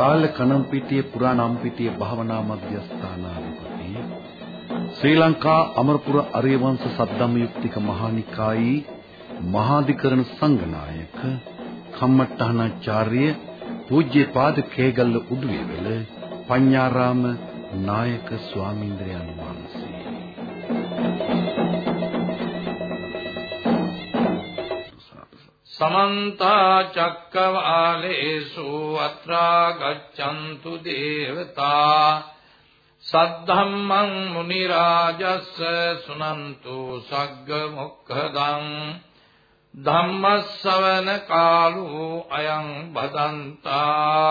ගාල්ල කනම්පිටිය පුරාණම්පිටිය භාවනා මධ්‍යස්ථානාධිපති ශ්‍රී ලංකා අමරපුර අරියවංශ සද්ධම්මයුක්තික මහානිකායේ මහාධිකරණ සංඝනායක කම්මට්ටහනාචාර්ය පූජ්‍යපාද කේගල්ල උඩුවේවල පඤ්ඤාරාම නායක ස්වාමීන්ද්‍රයන් වහන්සේ. සමන්ත චක්කවාලේසු අත්‍රා ගච්ඡන්තු දේවතා සද්ධම්මං මුනි රාජස්ස සුනන්තු සග්ග මොක්ඛදං ධම්මස්සවන කාලෝ අයං බදන්තා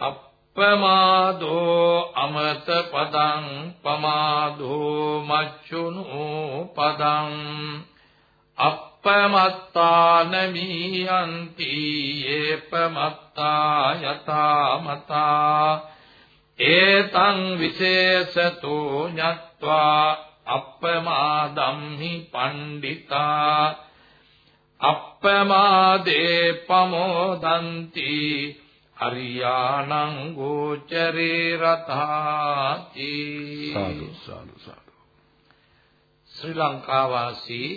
අප්පමාදෝ අමත පදං පමාදෝ මච්චුනු පදං අප්පමත්තාන මීයන්ති ඒපමත්තා යතාමතා ඒතං විශේෂතෝ ඤත්වා අප්පමාදම්හි පණ්ඩිතා අප්පමාදේ පමෝදන්ති අරියාණං ගෝචරේ රතාති සාදු සාදු සාදු ශ්‍රී ලංකා වාසී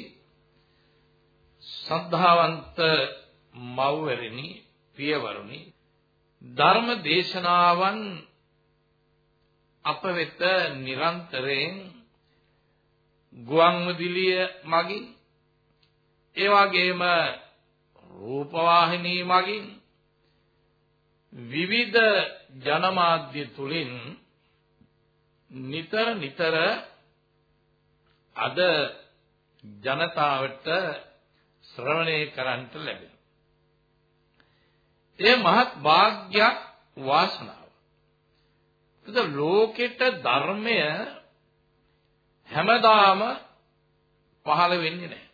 සද්ධාවන්ත මව්වරණි පියවරුනි ධර්ම දේශනාවන් අප වෙත නිරන්තරයෙන් ගුවන්විදුලිය මගින් ඒ වගේම රූපවාහිනී මගින් විවිධ ජනමාධ්‍ය තුලින් නිතර නිතර අද ජනතාවට ශ්‍රවණය කරන්ට ලැබෙනවා. ඒ මහත් වාග්යක් වාසනාව. ඒද ලෝකෙට ධර්මය හැමදාම පහළ වෙන්නේ නැහැ.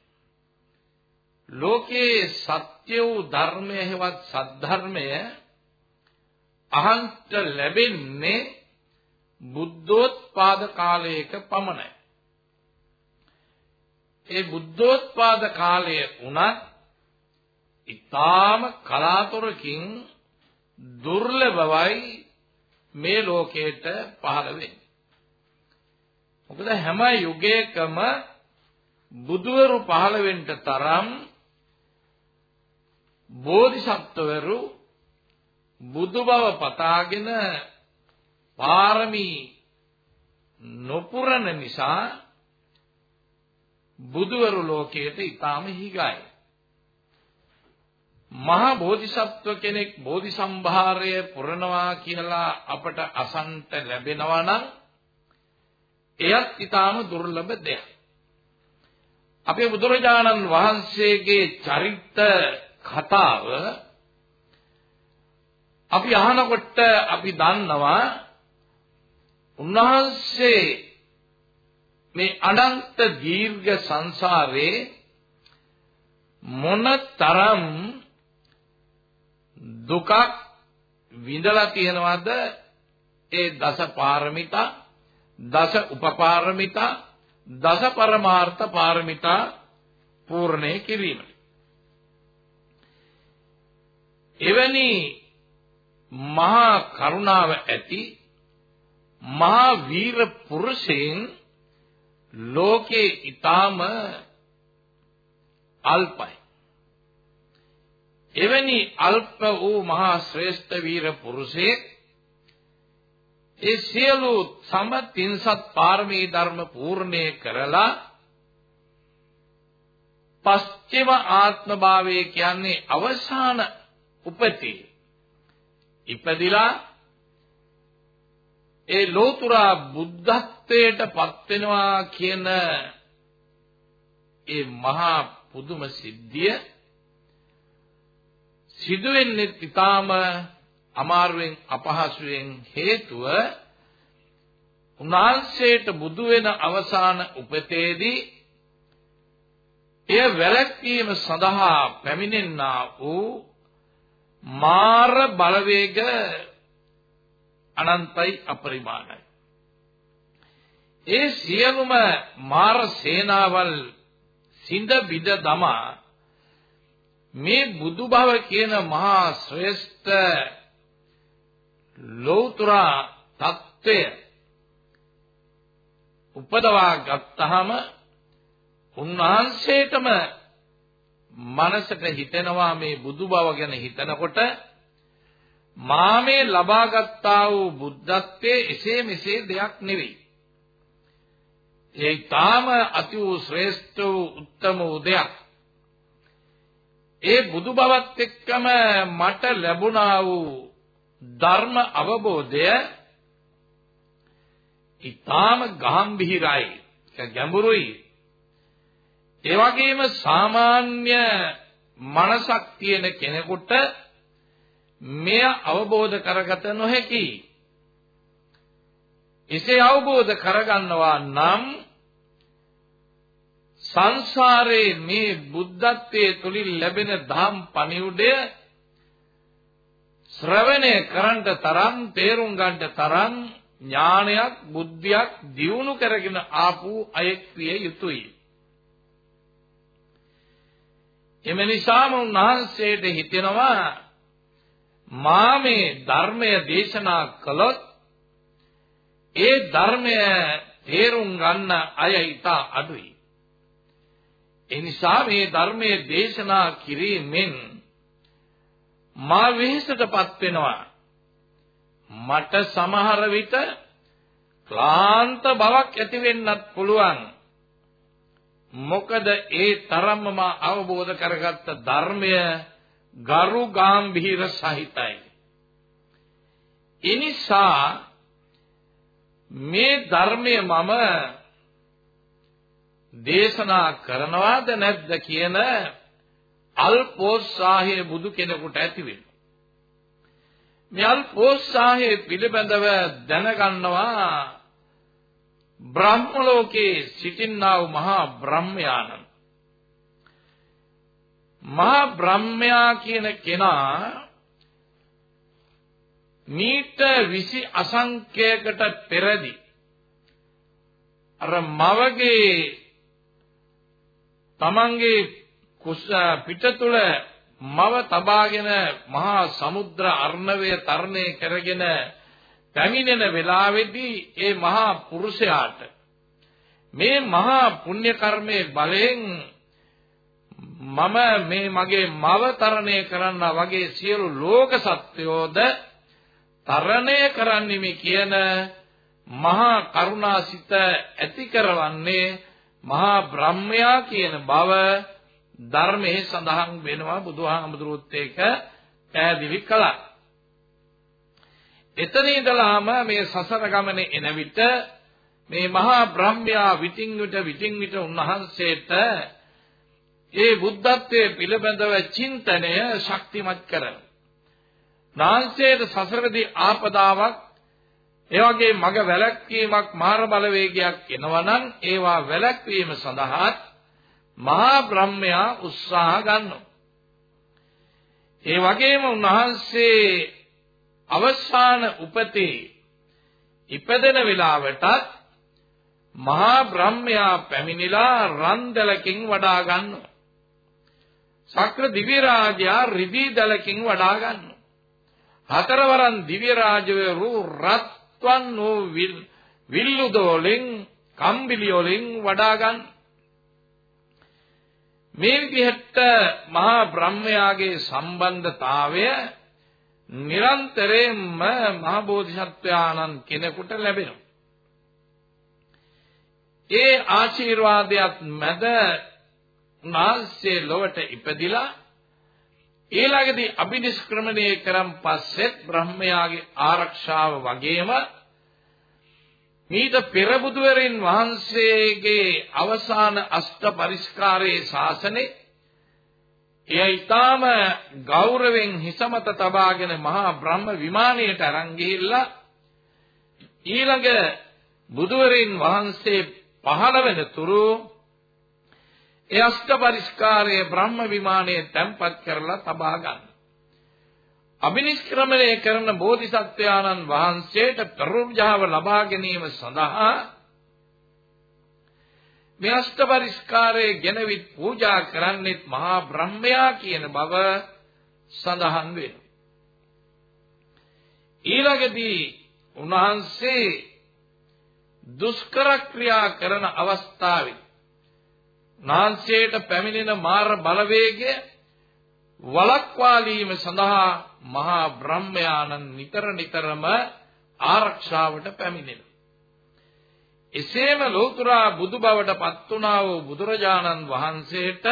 ලෝකේ සත්‍ය වූ ධර්මය හෙවත් සද්ධර්මය අහන්ට ලැබෙන්නේ බුද්ධෝත්පාද කාලයක පමණයි. ඒ බුද්ධෝත්පාද කාලය උනත් ඊටාම කලාතුරකින් දුර්ලභවයි මේ ලෝකයට පහළ වෙන්නේ. මොකද හැම යුගයකම බුදවරු පහළ වෙන්න තරම් බෝධිසත්වවරු බුදු බව පතාගෙන පාරමී නොපුරන නිසා බුදුවරු ලෝකයට ඊටාම හිගයි. මහා බෝධිසත්ව කෙනෙක් බෝධි සම්භාරය පුරනවා කියලා අපට අසන්ට ලැබෙනවා නම් එයත් ඊටාම දුර්ලභ දෙයක්. අපේ බුදුරජාණන් වහන්සේගේ චරිත කතාව අපි අහනකොට අපි දන්නවා උන්වහන්සේ මේ අනන්ත දීර්ඝ සංසාරේ මොනතරම් දුකක් විඳලා තියෙනවද? ඒ දස පාරමිතා දස උපපාරමිතා දස පරමාර්ථ පාරමිතා පූර්ණේ කිරීම. එවැනි මහා කරුණාව ඇති මහා වීර පුරුෂයන් ලෝකේ ඊටාම අල්පයි. එවැනි අල්ප වූ මහා ශ්‍රේෂ්ඨ වීර පුරුෂයෙක් ඒ සියලු සම තින්සත් පාරමී ධර්ම පූර්ණේ කරලා පස්චිම ආත්ම භාවය කියන්නේ අවසාන උපතේ ඉපදිලා ඒ ලෝතුරා බුද්ධත්වයට පත් වෙනවා කියන ඒ මහා පුදුම සිද්ධිය සිදු වෙන්නේ ඊටාම අමාරුවෙන් අපහසුයෙන් හේතුව උන්වහන්සේට බුදු වෙන අවසාන උපතේදී එය වැළැක්වීම සඳහා පැමිණෙන්නා වූ මාර බලවේග අනන්තයි අපරිමාණයි. ඒ සියලුම මාර සේනාවල් සිඳ බිඳ දමා මේ බුදු බව කියන මහා ශ්‍රේෂ්ඨ ලෞතර தත්ත්වය උපදවා ගත්තාම උන්වහන්සේටම මනසට හිතෙනවා මේ බුදු බව ගැන හිතනකොට මා මේ ලබාගත්තා වූ බුද්ධත්වයේ එසේ මෙසේ දෙයක් නෙවෙයි. ඒ තාම අති වූ ශ්‍රේෂ්ඨ වූ උත්තම වූ දෙයක්. ඒ බුදු බවත් එක්කම මට ලැබුණා වූ ධර්ම අවබෝධය ඊටාම ගැඹිරයි ගැඹුරුයි ඒ වගේම සාමාන්‍ය මනසක් තියෙන කෙනෙකුට මෙය අවබෝධ කරගත නොහැකි. එසේ අවබෝධ කරගන්නවා නම් සංසාරේ මේ බුද්ධත්වයේ තුලින් ලැබෙන ධම් පණිවුඩය ශ්‍රවණය කරන්ට තරම් තේරුම් ගන්නට තරම් ඥානයක් බුද්ධියක් දියුණු කරගෙන ආපු අයෙක් විය යුතුයි. එම නිසාම උන්වහන්සේට හිතෙනවා මා මේ ධර්මය දේශනා කළොත් ඒ ධර්මය තේරුම් ගන්න අය ඊට අඩුයි. ඒ නිසා මේ ධර්මයේ දේශනා කිරීමෙන් මා වෙහෙසටපත් වෙනවා. මට සමහර විට ක්ලාන්ත බවක් ඇති වෙන්නත් පුළුවන්. මොකද ඒ තරම්ම මා අවබෝධ කරගත්ත ධර්මය ගරු ගාම්භීර සහිතයි. එනිසා මේ ධර්මය මම දේශනා කරනවාද නැද්ද කියන අල්පෝත්සාහය බුදු කෙනෙකුට ඇති වෙනවා. මේ අල්පෝත්සාහය පිළිබඳව දැනගන්නවා බ්‍රහ්ම ලෝකේ සිටින්නා වූ මහා බ්‍රහ්මයාණන්. මහා බ්‍රහ්මයා කියන කෙනා මීට 20 අසංඛ්‍යයකට පෙරදී අර මවගේ තමන්ගේ කුස පිටතුල මව තබාගෙන මහා සමුද්‍ර අර්ණවය තරණය කරගෙන පැමිණෙන වෙලාවේදී ඒ මහා පුරුෂයාට මේ මහා පුණ්‍ය කර්මයේ බලයෙන් මම මේ මගේ මව තරණය කරන්නා වගේ සියලු ලෝක සත්වයෝද තරණය කරන්නෙමි කියන මහා කරුණාසිත ඇති කරවන්නේ මහා බ්‍රහ්මයා කියන බව ධර්මයේ සඳහන් වෙනවා බුදුහාමුදුරුවොත් ඒක පැහැදිලි කළා. එතන ඉඳලාම මේ සසර ගමනේ එන විට මේ මහා බ්‍රහ්මයා විтин විට විтин විට උන්වහන්සේට ඒ බුද්ධත්වයේ පිළිබඳව චින්තනය ශක්තිමත් කරනවා. නාන්සේට සසරදී ආපදාවක් ඒ වගේ මග වැළැක්වීමක් මාර බලවේගයක් එනවනම් ඒවා වැළැක්වීම සඳහා මහා බ්‍රහ්මයා උත්සාහ ගන්නවා. ඒ වගේම උන්වහන්සේ අවසාන උපතේ ඉපදෙන වෙලාවටත් මහා බ්‍රහ්මයා පැමිණිලා රන්දලකින් වඩා ගන්නවා. සක්‍ර දිව්‍ය රාජයා රිදී දලකින් වඩා ගන්නවා. හතරවරන් දිව්‍ය රාජවරු රත්වන් වූ විල්ලු දෝලෙන් කම්බිලි වලින් වඩා ගන්න. මේ විදිහට මහා බ්‍රහ්මයාගේ සම්බන්ධතාවය නිරන්තරයෙන්ම මහ බෝධිසත්වයාණන් කෙනෙකුට ලැබෙනවා. ඒ ආශිර්වාදයක් මැද උන්වහන්සේ ලොවට ඉපදිලා ඊළඟදී අභිනිෂ්ක්‍රමණය කරන් පස්සෙත් බ්‍රහ්මයාගේ ආරක්ෂාව වගේම මීට පෙර බුදුවරින් වහන්සේගේ අවසාන අෂ්ට පරිස්කාරයේ ශාසනේ එය ඊටාම ගෞරවෙන් හිසමත තබාගෙන මහා බ්‍රහ්ම විමානයට අරන් ගිහිල්ලා ඊළඟ බුදුවරින් වහන්සේ පහළ වෙන තුරු ඒ අෂ්ට පරිස්කාරයේ බ්‍රහ්ම විමානයේ තැන්පත් කරලා තබා ගන්න. අබිනිෂ්ක්‍රමණය කරන බෝධිසත්වයාණන් වහන්සේට ප්‍රරුජාව ලබා ගැනීම සඳහා මේ අෂ්ට පරිස්කාරයේ ගෙනවිත් පූජා කරන්නෙත් මහා බ්‍රහ්මයා කියන බව සඳහන් වෙනවා. ඊළඟදී උන්වහන්සේ දුෂ්කර ක්‍රියා කරන අවස්ථාවේ නාංශයට පැමිණෙන මාර බලවේගය වලක්වාලීම සඳහා මහා බ්‍රහ්මයාණන් නිතර නිතරම ආරක්ෂාවට පැමිණෙන. එසේම ලෝතුරා බුදු බවට පත් වුණා වූ බුදුරජාණන් වහන්සේට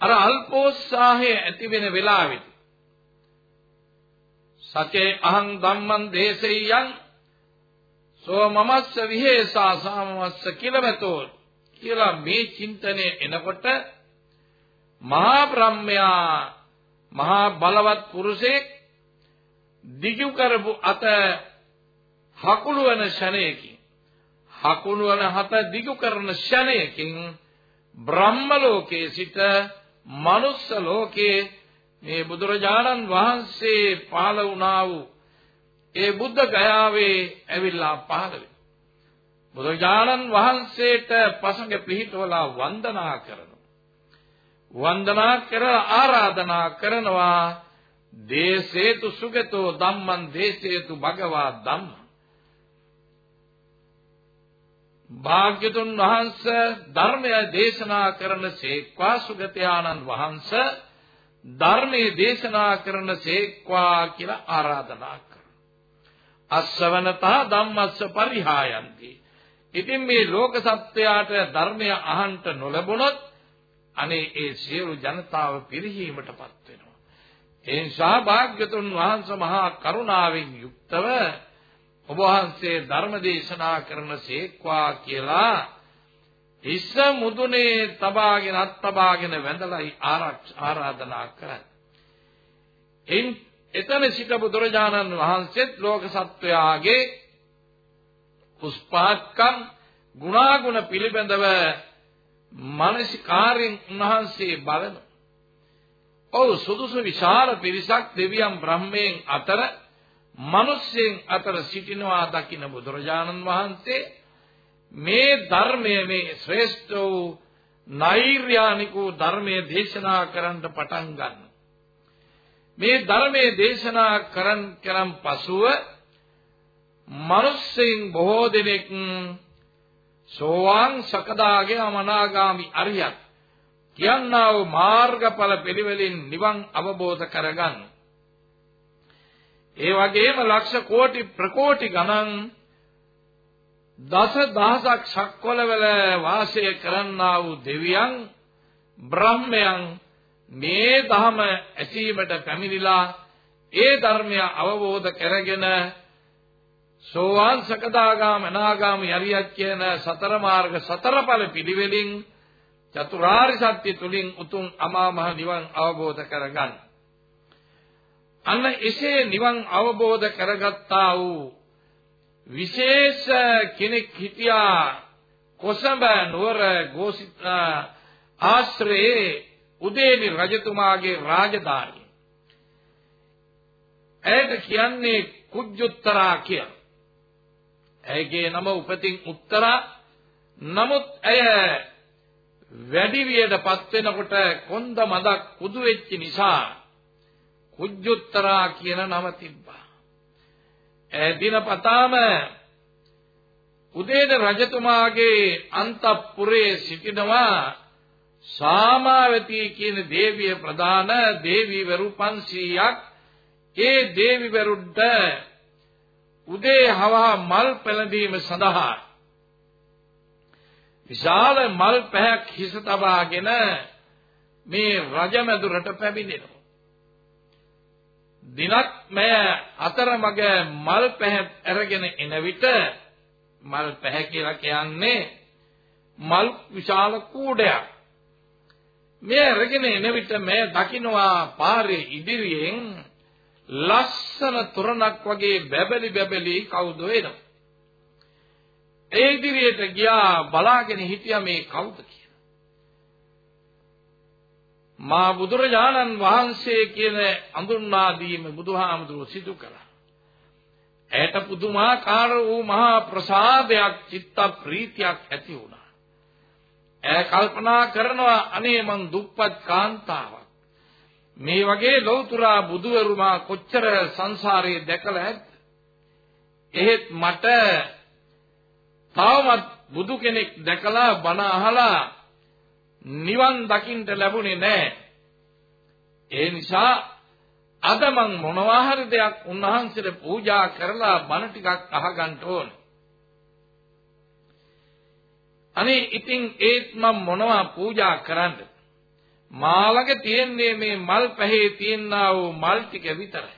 අර අල්පෝත්සාහය ඇති වෙන වෙලාවෙදී සතේ අහං ධම්මං දේශෙයං සෝ මමස්ස විහෙසා සාමවස්ස කිලමතෝ කියලා මේ චින්තනය එනකොට මහා බ්‍රහ්මයා මහා බලවත් පුරුෂයෙක් දිගු කරපු අත හකුළු වන ෂණයකින් හකුළු වන හත දිගු කරන ෂණයකින් බ්‍රහ්ම ලෝකයේ සිට මනුස්ස ලෝකයේ මේ බුදුරජාණන් වහන්සේ පහළ වුණා වූ ඒ බුද්ධ ගයාවේ ඇවිල්ලා පහළ වෙනවා. බුදුරජාණන් වහන්සේට පසඟ පිහිටවලා වන්දනා කරනවා. වන්දනා කරලා ආරාධනා කරනවා දේසේතු සුගතෝ ධම්මං දේසේතු භගවා ධම්ම භාග්‍යතුන් වහන්සේ ධර්මය දේශනා කරන සේක්වා සුගතයාණන් වහන්සේ ධර්මයේ දේශනා කරන සේක්වා කියලා ආරාධනා කරනවා. අස්සවනතා ධම්මස්ස පරිහායන්ති. ඉතින් මේ ලෝක සත්‍යයට ධර්මය අහන්ට නොලැබුණොත් අනේ ඒ සියලු ජනතාව පිරිහීමටපත් වෙනවා. ඒ නිසා භාග්‍යතුන් වහන්සේ මහා කරුණාවෙන් යුක්තව ඔබ වහන්සේ ධර්ම දේශනා කරන සේක්වා කියලා හිස්ස මුදුනේ තබාගෙන අත් තබාගෙන වැඳලා ආරාධනා කරයි. එයින් එතන සිට බුදුරජාණන් වහන්සේත් ලෝක සත්වයාගේ පුස්පාත්කම් ගුණාගුණ පිළිබඳව මානසිකාරයෙන් උන්වහන්සේ බලන. ඔව් සුදුසු විශාල පිරිසක් දෙවියන් බ්‍රහ්මයෙන් අතර මිනිස්යෙන් අතර සිටිනවා දකින්න බුදුරජාණන් වහන්සේ මේ ධර්මයේ මේ ශ්‍රේෂ්ඨ වූ නෛර්යානික වූ ධර්මයේ දේශනා කරන්න පටන් ගන්න. මේ ධර්මයේ දේශනා කරන් කරන් පසුව මිනිස්යෙන් බොහෝ දෙනෙක් සෝවාන් සකදාගේ අමනාගාමි අරියත් කියන්නා වූ මාර්ගඵල පිළිවෙලින් නිවන් අවබෝධ කරගන්න. ඒ වගේම ලක්ෂ කෝටි ප්‍රකෝටි ගණන් දස දහසක් ශක්වලවල වාසය කරන්නා වූ දෙවියන් බ්‍රහ්මයන් මේ ධම ඇසීමට පැමිණිලා ඒ ධර්මය අවබෝධ කරගෙන සෝවාන් සකදාගාම අනාගාම යරියක් කියන සතර මාර්ග සතරඵල පිළිවෙලින් චතුරාර්ය සත්‍ය තුලින් උතුම් අමා මහ නිවන් අවබෝධ කරගන්න. අන්න එසේ නිවන් අවබෝධ කරගත්තා වූ විශේෂ කෙනෙක් හිටියා කොසඹ නුවර ගෝසිත ආශ්‍රයේ උදේනි රජතුමාගේ රාජධානිය. ඇයට කියන්නේ කුජ්ජුත්තරා කියලා. ඇයගේ නම උපතින් උත්තරා නමුත් ඇය වැඩි වියටපත් වෙනකොට කොන්ද මදක් කුදු වෙච්ච නිසා කුජ්ජුත්තරා කියන නම තිබ්බා. ඒ දිනපතාම උදේන රජතුමාගේ අන්තපුරේ සිටිනවා සාමාවතී කියන දේවිය ප්‍රධාන දේවීවරු 500ක් ඒ දේවීවරුන්ට උදේ හවා මල් පෙළඳීම සඳහා විශාල මල් පැහැක් හිස තබාගෙන මේ රජමැදුරට පැමිණෙනවා දිනක් මෑ අතරමඟ මල් පැහැ අරගෙන එන විට මල් පැහැ කියලා කියන්නේ මල් විශාල කූඩයක් මේ අරගෙන එන විට මේ දකින්නවා පාරේ ඉදිරියෙන් ලස්සන තොරණක් වගේ බැබලි බැබලි කවුද එනවා ඒ ඉදිරියට ගියා බලාගෙන හිටියා මේ කවුද කියලා. මා බුදුරජාණන් වහන්සේ කියන අඳුන්වා දීම බුදුහාමුදුරුව සිදු කළා. ඇයට පුදුමාකාර වූ මහා ප්‍රසාදයක් චිත්ත ප්‍රීතියක් ඇති වුණා. ඇය කල්පනා කරනවා අනේ මං දුප්පත් කාන්තාවක්. මේ වගේ ලෞතුරා බුදුවරුමා කොච්චර සංසාරයේ දැකලා ඇද්ද? එහෙත් මට තවමත් බුදු කෙනෙක් දැකලා බණ අහලා නිවන් දකින්න ලැබුණේ නැහැ. ඒ නිසා අද මං මොනවා හරි දෙයක් උන්වහන්සේට පූජා කරලා බණ ටිකක් අහගන්න ඕන. අනේ ඉතින් ඒත් මම මොනවා පූජා කරන්නද? මාළඟ තියෙන්නේ මේ මල් පැහේ තියෙනා වූ මල් ටික විතරයි.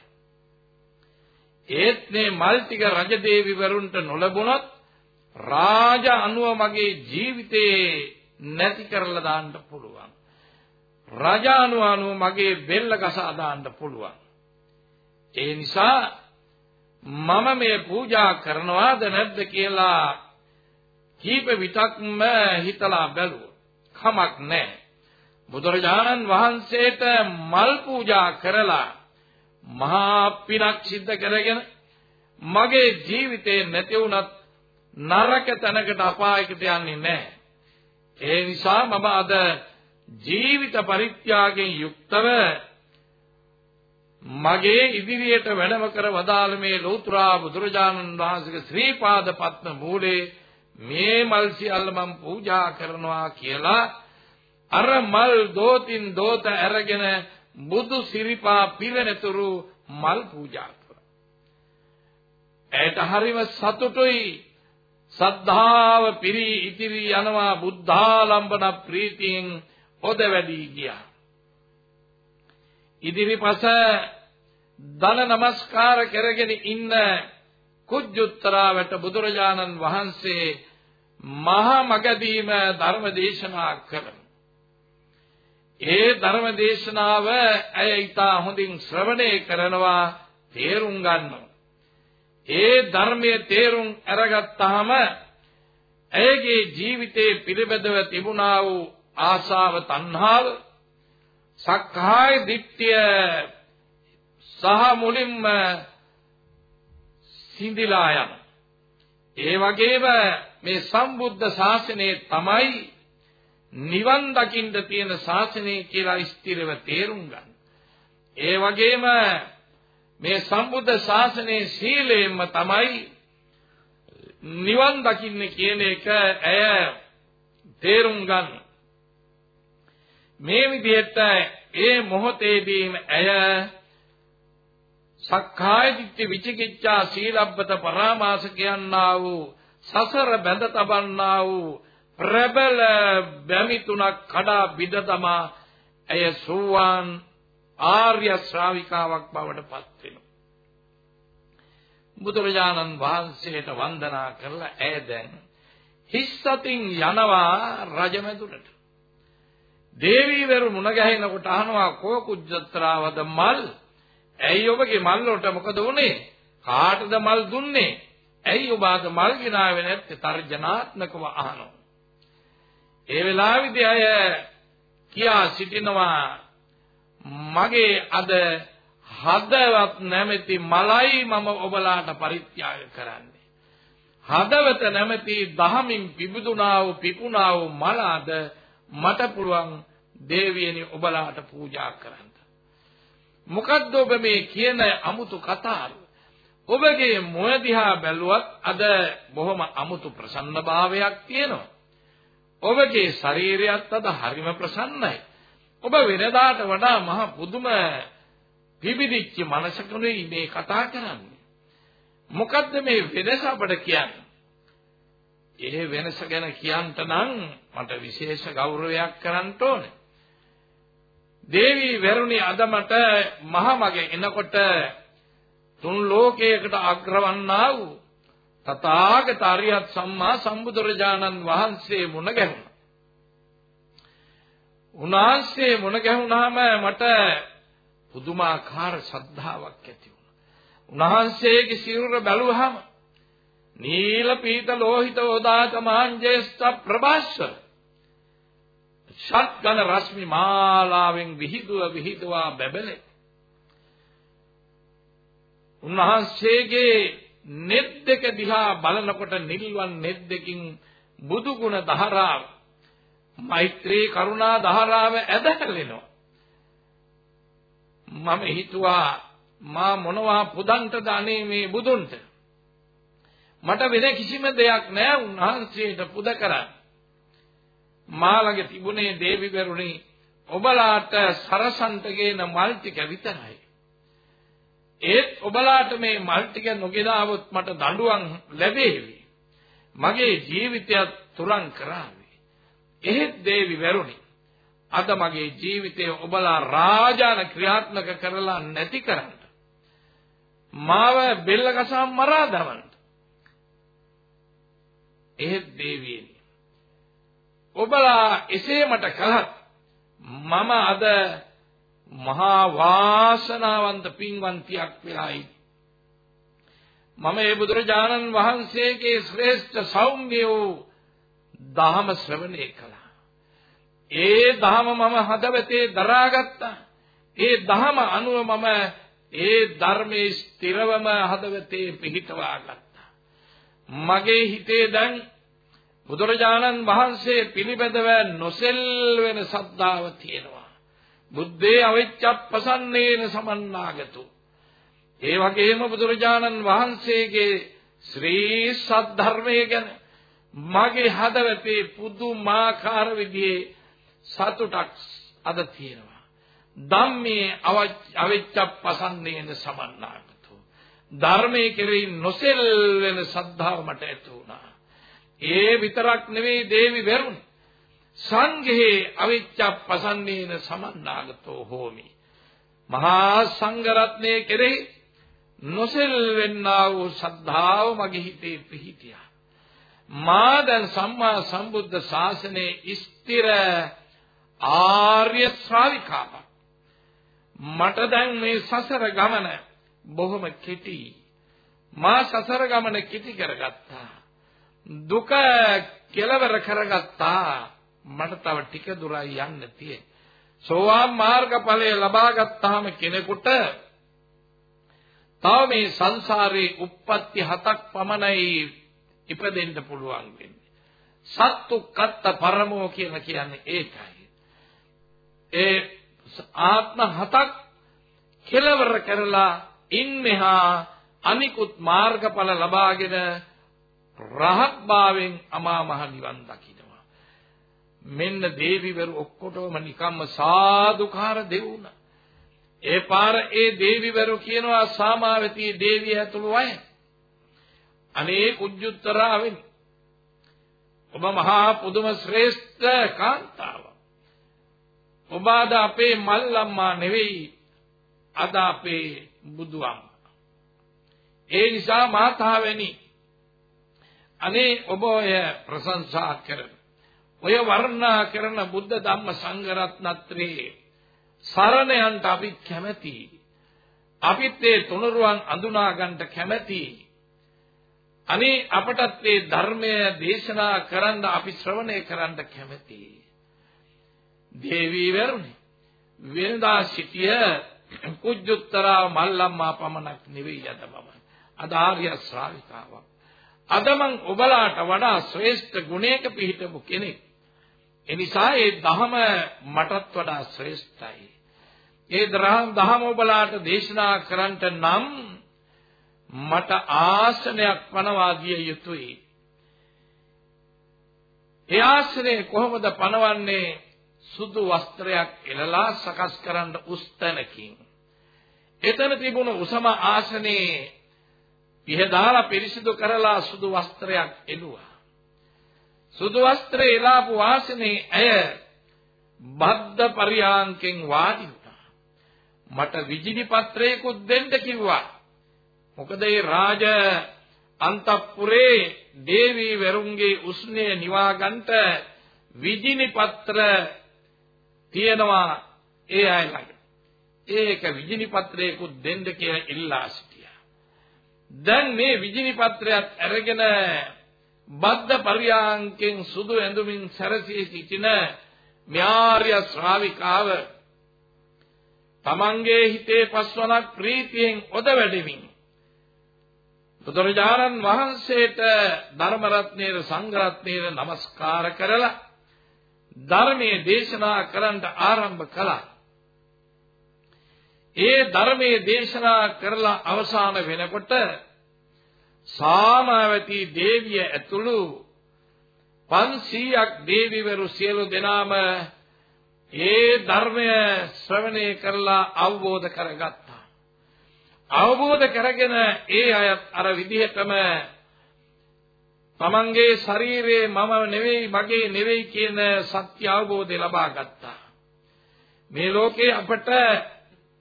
ඒත් මේ මල් ටික රජදේවි වරුන්ට නොලැබුණොත් රාජ අනුව මගේ ජීවිතේ නැති කරලා දාන්න පුළුවන්. රජානුව අනුව මගේ බෙල්ල ගසා දාන්න පුළුවන්. ඒ නිසා මම මේ පූජා කරනවාද නැද්ද කියලා කීප විටක්ම හිතලා බැලුවා. කමක් නැහැ. බුදුරජාණන් වහන්සේට මල් පූජා කරලා මහා පිනක් සිද්ධ කරගෙන මගේ ජීවිතේ නැති වුණත් නරක තැනකට අපායකට යන්නේ නැහැ. ඒ නිසා මම අද ජීවිත පරිත්‍යාගයෙන් යුක්තව මගේ ඉදිරියට වැඩම කර වදාළ මේ ලෞතුරා බුදුරජාණන් වහන්සේගේ ශ්‍රී පාද පත්ම මූලේ මේ මල් සියල්ල මම පූජා කරනවා කියලා අර මල් දෝතින් දෝත අරගෙන බුදු සිරිපා පිරෙනතුරු මල් පූජා කරා. ඒට හරිම සතුටුයි සද්ධාව පිරී ඉතිරි යනවා බුද්ධාලම්බන ප්‍රීතියෙන් ඔද වැඩි ගියා. ඉදිරිපස දන නමස්කාර කරගෙන ඉන්න කුජුත්තරාවට බුදුරජාණන් වහන්සේ මහා මගදීම ධර්ම දේශනා කළා. ඒ ධර්ම දේශනාව ඇය ඊට හොඳින් ශ්‍රවණය කරනවා තේරුම් ගන්නවා. ඒ ධර්මයේ තේරුම් අරගත්තාම ඇයගේ ජීවිතයේ පිළිබඳව තිබුණා වූ ආශාව තණ්හාව සක්කාය දිට්ඨිය සහ මුලින්ම සිඳිලා යන ඒ වගේම මේ සම්බුද්ධ ශාසනයේ තමයි නිවන් දකින්න තියෙන ශාසනය කියලා ස්ථිරව තේරුම් ගන්න. ඒ වගේම මේ සම්බුද්ධ ශාසනයේ සීලයෙන්ම තමයි නිවන් දකින්න කියන එක ඇය තේරුම් ගන්න. මේ විදිහට ඒ මොහොතේදීම ඇය සක්කාය දිට්ඨි විචිකිච්ඡා සීලබ්බත පරාමාස කියනා වූ සසර බැඳ තබන්නා වූ ප්‍රබල බැමි තුනක් කඩා බිඳ තමා ඇය සෝවාන් ආර්ය ශ්‍රාවිකාවක් බවට පත් වෙනවා. බුදුරජාණන් වහන්සේට වන්දනා කරලා ඇය දැන් හිස්සතින් යනවා රජමැදුරට. දේවීවරු මුණ ගැහෙනකොට අහනවා කෝ කුජත්‍රාවද මල්? ඇයි ඔබගේ මල් වලට මොකද වුනේ? කාටද මල් දුන්නේ? ඇයි ඔබ අද මල් ගෙනාවේ නැත්තේ? තර්ජනාත්මකව අහනවා. ඒ වෙලාවේදී අය කියා සිටිනවා මගේ අද හදවත් නැමැති මලයි මම ඔබලාට පරිත්‍යාග කරන්නේ. හදවත නැමැති දහමින් පිබුදුනා වූ පිපුණා වූ මල අද මට පුළුවන් දේවියනි ඔබලාට පූජා කරන්න. මොකද්ද ඔබ මේ කියන අමුතු කතාව? ඔබගේ මොය දිහා බැලුවත් අද බොහොම අමුතු ප්‍රසන්නභාවයක් තියෙනවා. ඔබගේ ශරීරයත් අද හරිම ප්‍රසන්නයි. ඔබ වෙනදාට වඩා මහ පුදුම පිබිදිච්ච මනසකුනේ මේ කතා කරන්නේ. මොකද්ද මේ වෙනස අපට කියන්නේ? ඒ වෙනස ගැන කියන්න නම් මට විශේෂ ගෞරවයක් කරන්න ඕනේ. දේවි වෙරුණි අද මට මහමගේ එනකොට තුන් ලෝකයකට අග්‍රවන්නා වූ තථාගත අරියත් සම්මා සම්බුදුරජාණන් වහන්සේ මුණ ගැහුණා. උන්වහන්සේ මුණ ගැහුණාම මට පුදුමාකාර ශ්‍රද්ධාවක් ඇති වුණා. උන්වහන්සේගේ සිරුර බැලුවහම නීල පීත ලෝහිත ඕදාත මාංජේස්ත ප්‍රභාස්වර ෂත්ගන රශ්මි මාලාවෙන් විහිදුව විහිදුවා බැබලේ උන්වහන්සේගේ නෙත් දෙක දිහා බලනකොට නිල්වන් නෙත් දෙකින් බුදු ගුණ දහරාව මෛත්‍රී කරුණා ධාරාව ඇදහැරෙනවා. මම හිතුවා මා මොනවා පුදන්ට දානේ මේ බුදුන්ට. මට වෙන කිසිම දෙයක් නෑ උන්වහන්සේට පුද කරන්න. මා ළඟ තිබුණේ දේවිවරුනි ඔබලාට සරසන්ට ගේන මල් ටික විතරයි. ඒත් ඔබලාට මේ මල් ටික නොගෙන ආවොත් මට දඬුවම් ලැබෙවි. මගේ ජීවිතයත් තුරන් කරන්න. එහෙත් දේවිවරුනි අද මගේ ජීවිතය ඔබලා රාජාන ක්‍රියාත්මක කරලා නැති කරන්න. මාව බෙල්ල කසා මරා දවන්න. එහෙත් දේවියනි ඔබලා එසේ මට කළත් මම අද මහා වාසනාවන්ත පින්වන්තියක් වෙලායි මම ඒ බුදුරජාණන් වහන්සේගේ ශ්‍රේෂ්ඨ සෞම්‍ය වූ දහම ශ්‍රවණය කළා. ඒ දහම මම හදවතේ දරාගත්තා. ඒ දහම අනුව මම ඒ ධර්මයේ ස්ථිරවම හදවතේ පිහිටවා ගත්තා. මගේ හිතේ දැන් බුදුරජාණන් වහන්සේ පිළිබඳව නොසෙල් වෙන සද්ධාව තියෙනවා. බුද්ධේ අවිච්ඡප්පසන්නේන සමන්නාගතු. ඒ වගේම බුදුරජාණන් වහන්සේගේ ශ්‍රී සද්ධර්මයේ ගැන මගේ හදවතේ පුදුමාකාර විදිහේ සතුටක් අද තියෙනවා. ධම්මේ අවිච්ඡප්පසන්නේන සමන්නාගතු. ධර්මයේ කෙරෙහි නොසෙල් වෙන සද්ධාව මට ඇති වුණා. ඒ විතරක් නෙවෙයි දේවි වෙරුන් සංඝේ අවිච්ඡප්පසන්නේන සමන්නාගතෝ හෝමි මහා සංඝ රත්නයේ කෙරෙහි නොසෙල් වෙන්නා වූ ශ්‍රද්ධාව මගේ හිතේ පිහිටියා මා දැන් සම්මා සම්බුද්ධ ශාසනයේ ස්ථිර ආර්ය ශ්‍රාවිකාවක්. මට දැන් මේ සසර ගමන බොහොම කෙටි. මා සසර ගමන කෙටි කරගත්තා. දුක කෙලවර කරගත්තා. මට තව ටික දුරයි යන්න තියෙන්නේ. සෝවාන් මාර්ගඵලය ලබා ගත්තාම කෙනෙකුට තව මේ සංසාරේ උප්පත්ති හතක් පමණයි ඉපදෙන්න පුළුවන් වෙන්නේ සත්තු කත්ත පරමෝ කියලා කියන්නේ ඒකයි ඒ ආත්ම හතක් කෙලවර කරලා ඉන්මෙහා අනිකුත් මාර්ගඵල ලබාගෙන රහත් භාවයෙන් අමා මහ නිවන් දකින්නවා. මෙන්න දේවිවරු ඔක්කොටම නිකම්ම සාදුකාර දෙවුණා. ඒ පාර ඒ දේවිවරු කියනවා සාමාවතී දේවිය ඇතුළු අය. අනේ කුජුත්තරාවෙනි. ඔබ මහා පුදුම ශ්‍රේෂ්ඨ කාන්තාව. ඔබ අද අපේ මල්ලම්මා නෙවෙයි අද අපේ බුදු අම්මා. ඒ නිසා මාතාවෙනි අනේ ඔබ ඔය ප්‍රශංසා කරන ඔය වර්ණනා කරන බුද්ධ ධම්ම සංඝ රත්නත්‍රේ සරණයන්ට අපි කැමැති. අපිත් ඒ තුනරුවන් අඳුනා ගන්නට කැමැති. අනේ අපටත් මේ ධර්මය දේශනා කරන්න අපි ශ්‍රවණය කරන්න කැමැති. දේවී වරුනි වෙනදා සිටිය කුජුත්තරා මල්ලම්මා පමණක් නෙවෙයි අද මම. අද ආර්ය ශ්‍රාවිකාවක්. අද මං ඔබලාට වඩා ශ්‍රේෂ්ඨ ගුණයක පිහිටපු කෙනෙක්. එනිසා ඒ ධහම මටත් වඩා ශ්‍රේෂ්ඨයි. ඒ දහම ඔබලාට දේශනා කරන්නට නම් මට ආසනයක් පනවා දිය යුතුයි. ඒ ආසනය කොහොමද පනවන්නේ? සුදු වස්ත්‍රයක් එලලා සකස් කරන්න උස්තනකින්. එතන තිබුණු උසම ආසනයේ පිහදාලා පිරිසිදු කරලා සුදු වස්ත්‍රයක් එළුවා. සුදු වස්ත්‍රය එලාපු වාසනේ ඇය බද්ද පරියාංකෙන් වාඩි වුණා. මට විජිනි පත්‍රයකුත් දෙන්න කිව්වා. මොකද ඒ රාජ අන්තපුරේ දේවී වරුන්ගේ උස්නේ නිවා ගන්නට විජිනි පත්‍ර තියෙනවා ඒ අය ළඟ. ඒක විජිනි පත්‍රයකුත් දෙන්න කියලා ඉල්ලා සිටියා. දැන් මේ විජිනි පත්‍රයත් අරගෙන බද්ද පරියාංකෙන් සුදු ඇඳුමින් සැරසී සිටින ම්‍යාර්ය ශ්‍රාවිකාව තමන්ගේ හිතේ පස්වනක් ප්‍රීතියෙන් ඔද වැඩෙමින් බුදුරජාණන් වහන්සේට ධර්ම රත්නයේ සංඝ රත්නයේ নমස්කාර කරලා ධර්මයේ දේශනා කරන්න ආරම්භ කළා. ඒ ධර්මයේ දේශනා කරලා අවසාන වෙනකොට සාමාවතී දේවිය ඇතුළු 500ක් දේවිවරු සියලු දෙනාම ඒ ධර්මය ශ්‍රවණය කරලා අවබෝධ කරගත්තා. අවබෝධ කරගෙන ඒ අයත් අර විදිහටම තමන්ගේ ශරීරයේ මම නෙවෙයි මගේ නෙවෙයි කියන සත්‍ය අවබෝධය ලබා ගත්තා. මේ ලෝකේ අපට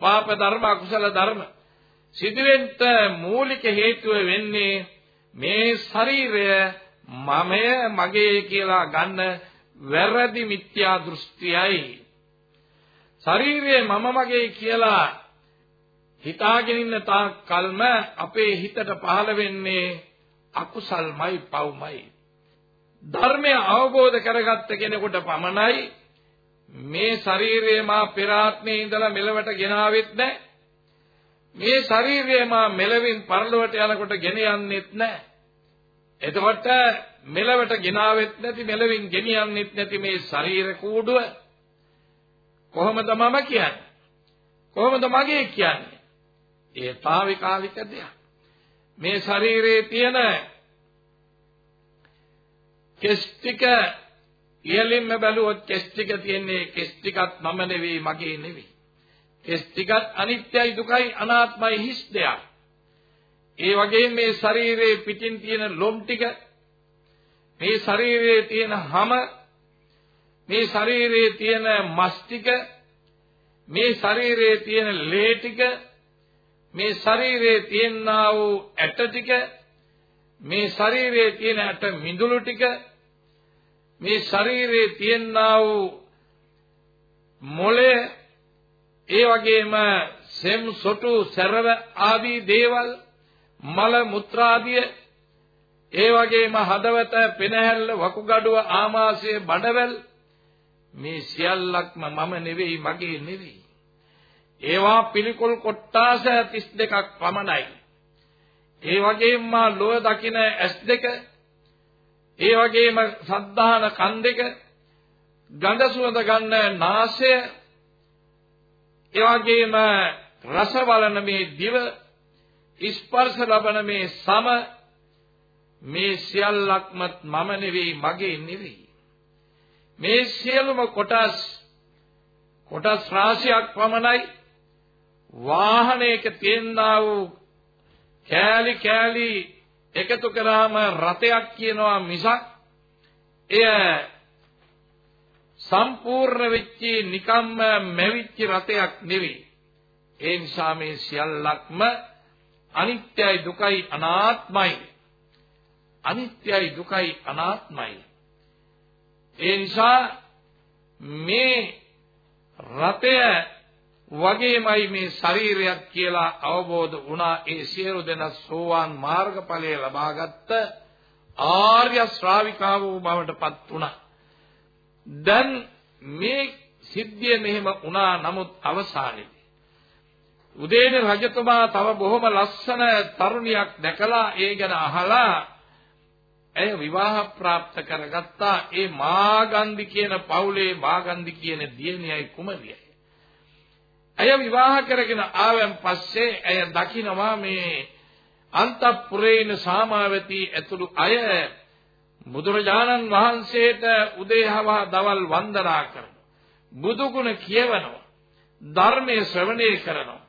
පාප ධර්ම අකුසල ධර්ම සිදුවෙන්න මූලික හේතුව වෙන්නේ මේ ශරීරය මමය මගේ කියලා ගන්න වැරදි මිත්‍යා දෘෂ්ටියයි. ශරීරය මම මගේ කියලා හිතාගෙන ඉන්න තාක් කල්ම අපේ හිතට පහළ වෙන්නේ අකුසල්මයි පව්මයි. ධර්මය අවබෝධ කරගත්ත කෙනෙකුට පමණයි මේ ශරීරය මා පෙර ආත්මේ ඉඳලා මෙලවට ගෙනාවෙත් නැහැ. මේ ශරීරය මා මෙලවින් පරලොවට යනකොට ගෙන යන්නෙත් නැහැ. එතකොට මෙලවට ගෙනාවෙත් නැති මෙලවින් ගෙනියන්නෙත් නැති මේ ශරීර කූඩුව කොහොමද මම කියන්නේ? කොහොමද මගේ කියන්නේ? ඒ తాවිකාලික දෙයක්. මේ ශරීරයේ තියෙන කෙස් ටික ඉහළින්ම බැලුවොත් කෙස් ටික තියෙන්නේ කෙස් ටිකත් මම නෙවෙයි මගේ නෙවෙයි. කෙස් ටිකත් අනිත්‍යයි දුකයි අනාත්මයි හිස් දෙයක්. ඒ වගේම මේ ශරීරයේ පිටින් තියෙන ලොම් ටික මේ ශරීරයේ තියෙන හැම මේ ශරීරයේ තියෙන මස් ටික මේ ශරීරයේ තියෙන ලේ ටික මේ ශරීරයේ තියෙනා වූ ඇට ටික මේ ශරීරයේ තියෙන ඇට මිදුළු ටික මේ ශරීරයේ තියෙනා වූ මොළය ඒ වගේම සෙම් සොටු සරව ආදී දේවල් මල මුත්‍රාදිය ඒ වගේම හදවත පෙනහැල්ල වකුගඩුව ආමාශය බඩවැල් මේ සියල්ලක්ම මම නෙවෙයි මගේ නෙවෙයි. ඒවා පිළිකුල් කොට්ටාස 32ක් පමණයි. ඒ වගේම මා ලොව දකින S2 ඒ වගේම සද්ධාන කන් දෙක ගඳ සුවඳ ගන්න නාසය ඒ වගේම රස බලන මේ දිව ස්පර්ශ ලබන මේ සම මේ සියල්ලක්ම මම නෙවෙයි මගේ නෙවෙයි. මේ සියලුම කොටස් කොටස් රාශියක් පමණයි. වාහනයක තියෙනා වූ කෑලි කෑලි එකතු කරාම රතයක් කියනවා මිසක් එය සම්පූර්ණ වෙච්ච නිකම්ම මැවිච්ච රතයක් නෙවෙයි. ඒ නිසා මේ සියල්ලක්ම අනිත්‍යයි දුකයි අනාත්මයි. අනිත්‍යයි දුකයි අනාත්මයි. ඒ නිසා මේ රතය වගේමයි මේ ශරීරයක් කියලා අවබෝධ වුණා ඒ සියලු දෙනා සෝවාන් මාර්ගඵලය ලබාගත්ත ආර්ය ශ්‍රාවිකාවෝ බවට පත් වුණා. දැන් මේ සිද්ධිය මෙහෙම වුණා නමුත් අවසානයේදී උදේන රජතුමා තව බොහොම ලස්සන තරුණියක් දැකලා ඒ ගැන අහලා ඇය විවාහ પ્રાપ્ત කරගත්තා ඒ මාගන්දි කියන පවුලේ මාගන්දි කියන දියණියයි කුමරියයි ඇය විවාහ කරගෙන ආවන් පස්සේ ඇය දකිනවා මේ අන්තපුරේන සාමාවතී ඇතුළු අය බුදුරජාණන් වහන්සේට උදේහවා දවල් වන්දනා කරනවා. බුදු ගුණ කියවනවා. ධර්මයේ ශ්‍රවණය කරනවා.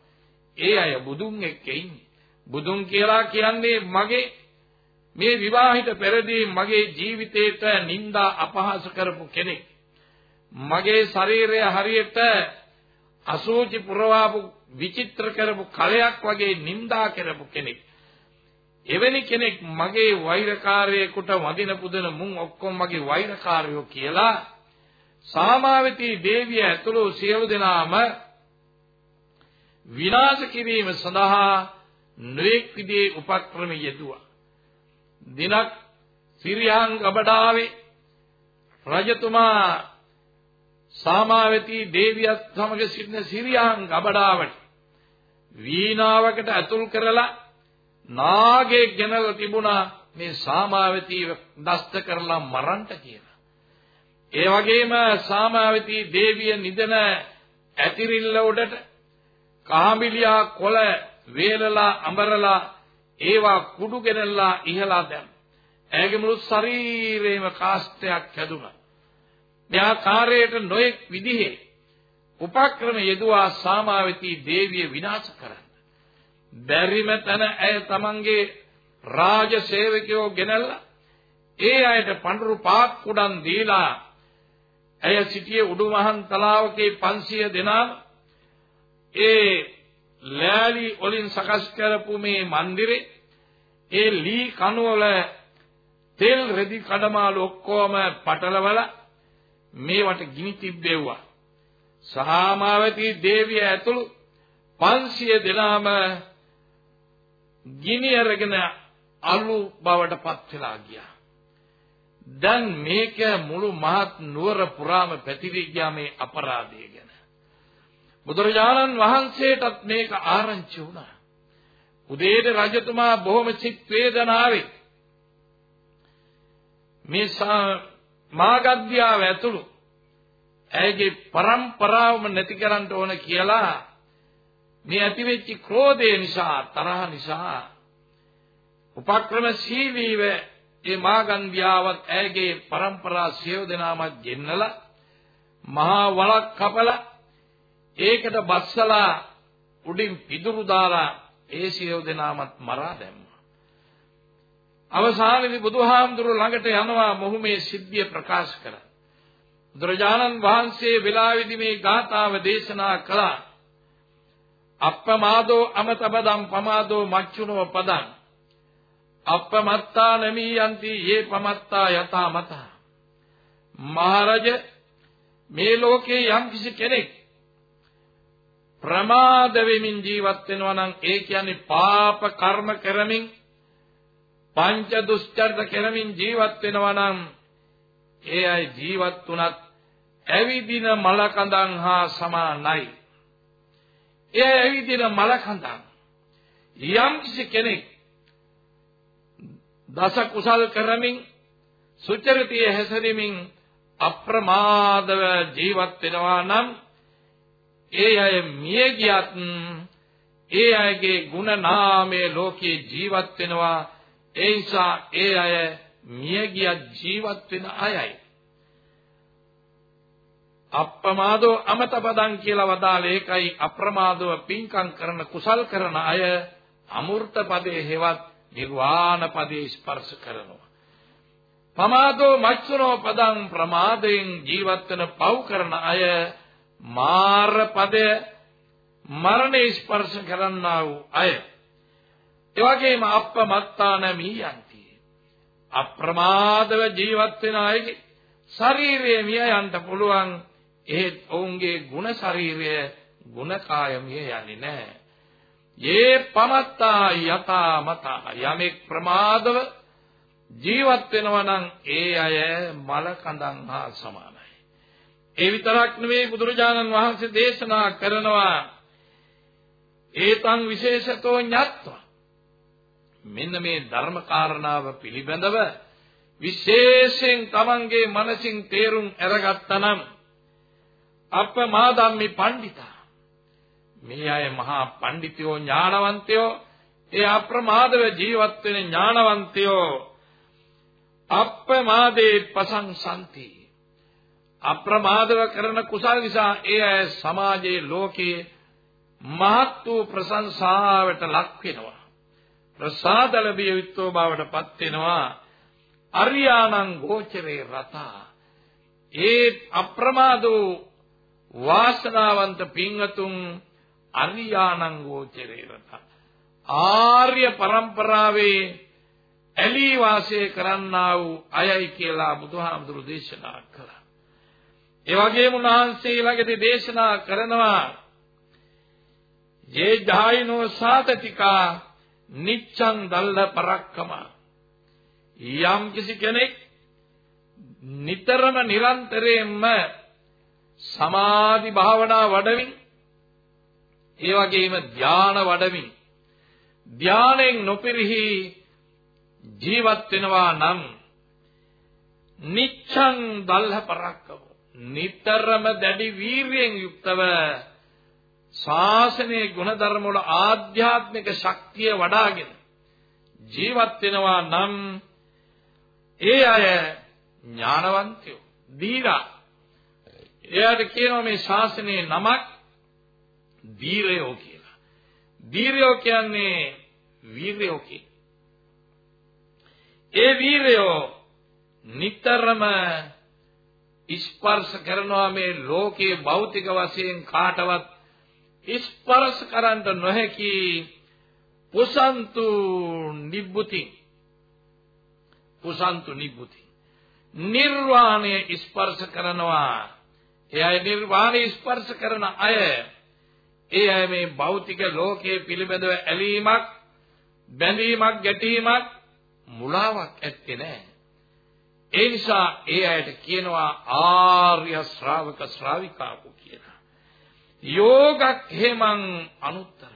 ඒ අය බුදුන් එක්ක ඉන්නේ. බුදුන් කියලා කියන්නේ මගේ මේ විවාහිත පෙරදී මගේ ජීවිතේට නිന്ദා අපහාස කරපු කෙනෙක්. මගේ ශරීරය හරියට අසෝචි පුරවාපු විචිත්‍ර කරපු කලයක් වගේ නිඳා කරපු කෙනෙක්. එවැනි කෙනෙක් මගේ වෛරකාරයෙකුට වදින පුදන මුන් ඔක්කොම මගේ වෛරකාරයෝ කියලා සාමාවතී දේවිය ඇතුළු සියලු දෙනාම විනාශ කිරීම සඳහා නොඑක් විදිහේ උපක්‍රම යෙදුවා. දිනක් සිරියාන් ගබඩාවේ රජතුමා සාමාවතී දේවියත් සමග සිටින සිරියාන් ගබඩාවට වීණාවකට ඇතුල් කරලා නාගේ ගෙනලා තිබුණා මේ සාමාවතීව දස්ත කරලා මරන්න කියලා. ඒ වගේම සාමාවතී දේවිය නිදන ඇතිරිල්ල උඩට කාමිලියා කොළ වේලලා අඹරලා ඒවා කුඩු ගෙනල්ලා ඉහලා දැම්ම. ඇගේ මුළු ශරීරේම කාස්ටයක් හැදුනා. මෙහා කාර්යයට නොඑක් විදිහේ උපක්‍රම යෙදුවා සාමාවතී දේවිය විනාශ කරන්න. බැරිම තැන ඇය තමන්ගේ රාජ සේවකයෝ ගෙනල්ලා ඒ අයට පඳුරු පාක් කුඩන් දීලා ඇය සිටියේ උඩුමහන් තලාවකේ 500 දෙනා ඒ ලෑලි වලින් සකස් කරපු මේ මන්දිරේ ඒ ලී කණු වල තෙල් රෙදි කඩමාළු ඔක්කොම පටලවලා මේවට ගිනි තිබ්බෙව්වා. සහාමාවතී දේවිය ඇතුළු 500 දෙනාම ගිනි අරගෙන අලු බවට පත් වෙලා ගියා. දැන් මේක මුළු මහත් නුවර පුරාම පැතිරී ගියා මේ අපරාධය ගැන. බුදුරජාණන් වහන්සේටත් මේක ආරංචි වුණා. උදේට රජතුමා බොහොම සිත් වේදනාවේ මේ මාගද්දියාව ඇතුළු. ඇයගේ પરම්පරාවම නැති කරන්න ඕන කියලා මේ ඇතිවෙච්ච ක්‍රෝධය නිසා තරහ නිසා උපක්‍රමශීලීව ඒ මාගන්ධ්‍යාවත් ඇයගේ પરම්පරා සියව දෙනාමත් ගෙන්නලා මහා වලක් කපලා ඒකට බස්සලා උඩින් පිදුරු දාලා ඒ සියව දෙනාමත් මරා දැම්මා. අවසානයේදී බුදුහාමුදුරුවෝ ළඟට යනවා මොහු මේ සිද්ධිය ප්‍රකාශ කරා. බුදුරජාණන් වහන්සේ වෙලාවේදී මේ ගාථාව දේශනා කළා. අප්පමාදෝ අමතපදම් පමාදෝ මච්චුනෝ පදං අප්පමත්තා නමී යන්ති යේ පමත්තා යතා මත මහරජ මේ ලෝකේ යම් කිසි කෙනෙක් ප්‍රමාද වෙමින් ජීවත් වෙනවා නම් ඒ කියන්නේ පාප කර්ම කරමින් පංච දුස්චර්ත කරමින් ජීවත් වෙනවා නම් ඒ අය ජීවත් වුණත් ඇවිදින මලකඳන් හා සමානයි. ඒ ඇවිදින මලකඳන් යම් කිසි කෙනෙක් දස කුසල් කරමින් සුචරිතයේ හැසිරීමෙන් අප්‍රමාදව ජීවත් වෙනවා නම් ඒ අය මිය ගියත් ඒ අයගේ ಗುಣ නාමයේ ලෝකයේ ජීවත් වෙනවා ඒ නිසා ඒ අය මිය ගියත් ජීවත් වෙන අයයි. අප්‍රමාදෝ අමතපදං කියලා වදාළ ඒකයි අප්‍රමාදව පින්කම් කරන කුසල් කරන අය අමෘත පදේ හේවත් නිර්වාණ පදේ ස්පර්ශ කරනවා. පමාදෝ මච්චුනෝ පදං ප්‍රමාදයෙන් ජීවත් වෙන පව් කරන අය මාර පදය මරණය ස්පර්ශ කරන්නා වූ අය. ඒ වගේම අප්‍රමත්තාන මීයන්ති අප්‍රමාදව ජීවත් වෙන අයගේ ශරීරයේ මිය යන්න පුළුවන් එහෙත් ඔවුන්ගේ ಗುಣ ශරීරය ಗುಣ කාය මිය යන්නේ නැහැ. යේ පමත්තා යතා මතා යමෙක් ප්‍රමාදව ජීවත් වෙනවා නම් ඒ අය මල කඳන් හා සමානයි. ඒ විතරක් නෙවෙයි බුදුරජාණන් වහන්සේ දේශනා කරනවා ඒතං විශේෂතෝ ඤත්වා මෙන්න මේ ධර්ම කාරණාව පිළිබඳව විශේෂයෙන් තමන්ගේ මනසින් තේරුම් අරගත්තනම් අප්පමාදම්මි පණ්ඩිතා. මේ අය මහා පණ්ඩිතයෝ ඥානවන්තයෝ ඒ අප්‍රමාදව ජීවත් වෙන ඥානවන්තයෝ. අප්පමාදේ පසංසන්ති අප්‍රමාදව කරන කුසල නිසා ඒ අය සමාජයේ ලෝකයේ මහත් වූ ප්‍රශංසාවට ලක් වෙනවා. ප්‍රසාද ලැබිය යුත්තෝ බවට පත් වෙනවා. අරියාණං ගෝචරේ රතා. ඒ අප්‍රමාද වූ වාසනාවන්ත පින්වතුන් අරියානං ගෝචරේරත ආර්ය પરම්පරාවේ ඇලී වාසය කරන්නා වූ අයයි කියලා බුදුහාමුදුරු දේශනා කළා. ඒ වගේම උන්වහන්සේලාගේ දේශනා කරනවා ජේ ජායිනෝ සාතතිකා නිච්ඡං දල්ල පරක්කම. යම් කිසි කෙනෙක් නිතරම නිරන්තරයෙන්ම සමාධි භාවනා වඩමින් ඒ වගේම ධාන වඩමින් ධානයෙන් නොපිරිහි ජීවත් වෙනවා නම් නිච්ඡං දල්හ පරක්කව නිතරම දැඩි වීරියෙන් යුක්තව ශාසනයේ ගුණධර්ම වල ආධ්‍යාත්මික ශක්තිය වඩාගෙන ජීවත් වෙනවා නම් ඒ අය ඥානවන්තයෝ දීරා එයාට කියනවා මේ ශාසනයේ නමක් දීරයෝ කියලා. දීරයෝ කියන්නේ වීරයෝ කියන. ඒ වීරයෝ නිතරම ස්පර්ශ කරනවා මේ ලෝකයේ භෞතික වශයෙන් කාටවත් ස්පර්ශ කරන්න නොහැකි පුසන්තු නිබ්බුති පුසන්තු නිබ්බුති නිර්වාණය ස්පර්ශ කරනවා ඒ අය නිර්වාණය ස්පර්ශ කරන අය ඒ අය මේ භෞතික ලෝකයේ පිළිබඳව ඇලීමක් බැඳීමක් ගැටීමක් මුලාවක් ඇත්තේ නැහැ. ඒ නිසා ඒ අයට කියනවා ආර්ය ශ්‍රාවක ශ්‍රාවිකාවෝ කියලා. යෝගක් හේමං අනුත්තර.